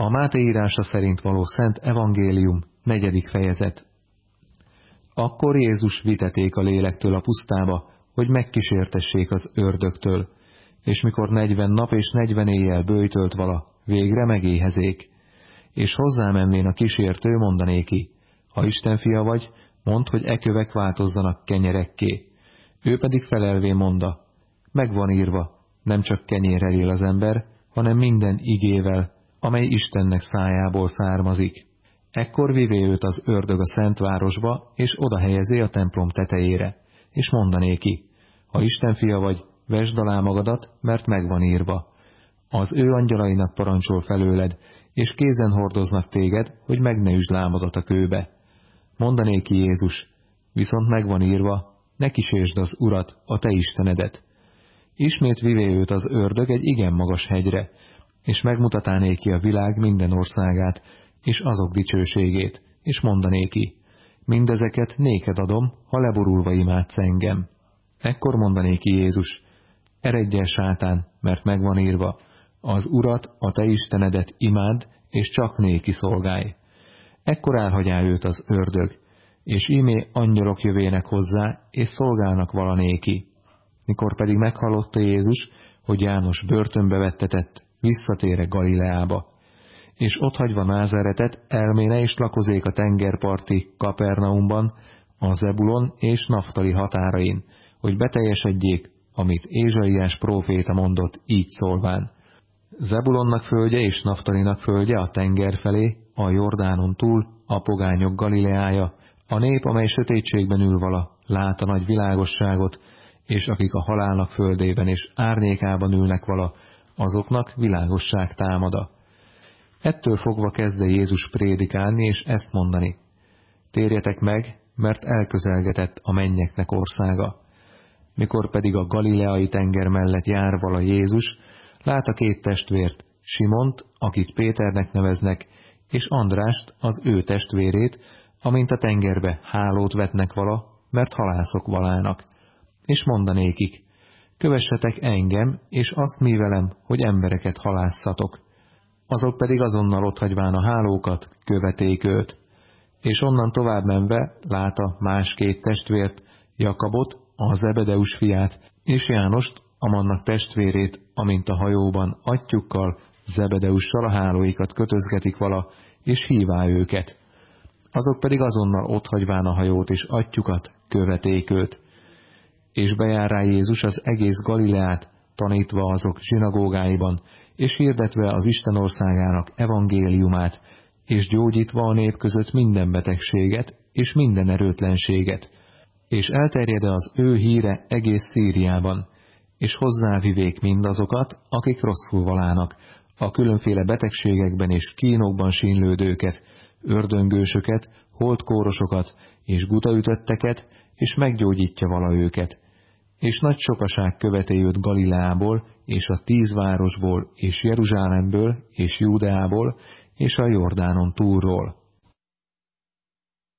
A Máté írása szerint való Szent Evangélium, negyedik fejezet. Akkor Jézus viteték a lélektől a pusztába, hogy megkísértessék az ördögtől, és mikor negyven nap és negyven éjjel bőjtölt vala, végre megéhezék. És hozzámenvén a kísértő mondanéki, ha Isten fia vagy, mondd, hogy e kövek változzanak kenyerekké. Ő pedig felelvé monda, meg van írva, nem csak kenyérrel él az ember, hanem minden igével, amely Istennek szájából származik. Ekkor vivé őt az ördög a szentvárosba, és oda helyezi a templom tetejére, és mondanéki, ha Isten fia vagy, vesd alá magadat, mert megvan írva. Az ő angyalainak parancsol felőled, és kézen hordoznak téged, hogy meg ne üsd lábadat a kőbe. Mondanéki Jézus, viszont megvan írva, ne kísértsd az Urat, a te Istenedet. Ismét vivé őt az ördög egy igen magas hegyre, és megmutatánéki a világ minden országát, és azok dicsőségét, és mondanéki, mindezeket néked adom, ha leborulva imádsz engem. Ekkor mondanéki Jézus, eredj el sátán, mert megvan írva, az Urat, a te Istenedet imád, és csak néki szolgálj. Ekkor elhagyá őt az ördög, és ímé angyalok jövének hozzá, és szolgálnak valanéki. Mikor pedig meghallotta Jézus, hogy János börtönbe vettetett, visszatére Galileába, és ott hagyva Názáretet elméne és lakozék a tengerparti Kapernaumban, a Zebulon és Naftali határain, hogy beteljesedjék, amit Ézsaiás próféta mondott így szólván. Zebulonnak földje és Naftalinak földje a tenger felé, a Jordánon túl, a pogányok Galileája, a nép, amely sötétségben ül vala, lát a nagy világosságot, és akik a halálnak földében és árnyékában ülnek vala, azoknak világosság támada. Ettől fogva kezdte Jézus prédikálni és ezt mondani. Térjetek meg, mert elközelgetett a mennyeknek országa. Mikor pedig a galileai tenger mellett jár vala Jézus, lát a két testvért, Simont, akit Péternek neveznek, és Andrást, az ő testvérét, amint a tengerbe hálót vetnek vala, mert halászok valának. És mondanékik, kövessetek engem, és azt mi velem, hogy embereket halászatok. Azok pedig azonnal otthagyván a hálókat, követék őt. És onnan tovább menve láta más két testvért, Jakabot, a Zebedeus fiát, és Jánost, Amannak testvérét, amint a hajóban atyukkal, Zebedeussal a hálóikat kötözgetik vala, és hívá őket. Azok pedig azonnal otthagyván a hajót és atyukat, követék őt és bejár rá Jézus az egész Galileát, tanítva azok zsinagógáiban, és hirdetve az Isten országának evangéliumát, és gyógyítva a nép között minden betegséget és minden erőtlenséget, és elterjede az ő híre egész Szíriában, és hozzávivék mindazokat, akik rosszul valának, a különféle betegségekben és kínokban sínlődőket, ördöngősöket, holdkórosokat és gutaütötteket, és meggyógyítja vala őket. És nagy sokaság követé őt Galileából, és a tíz városból, és Jeruzsálemből, és Júdeából, és a Jordánon túlról.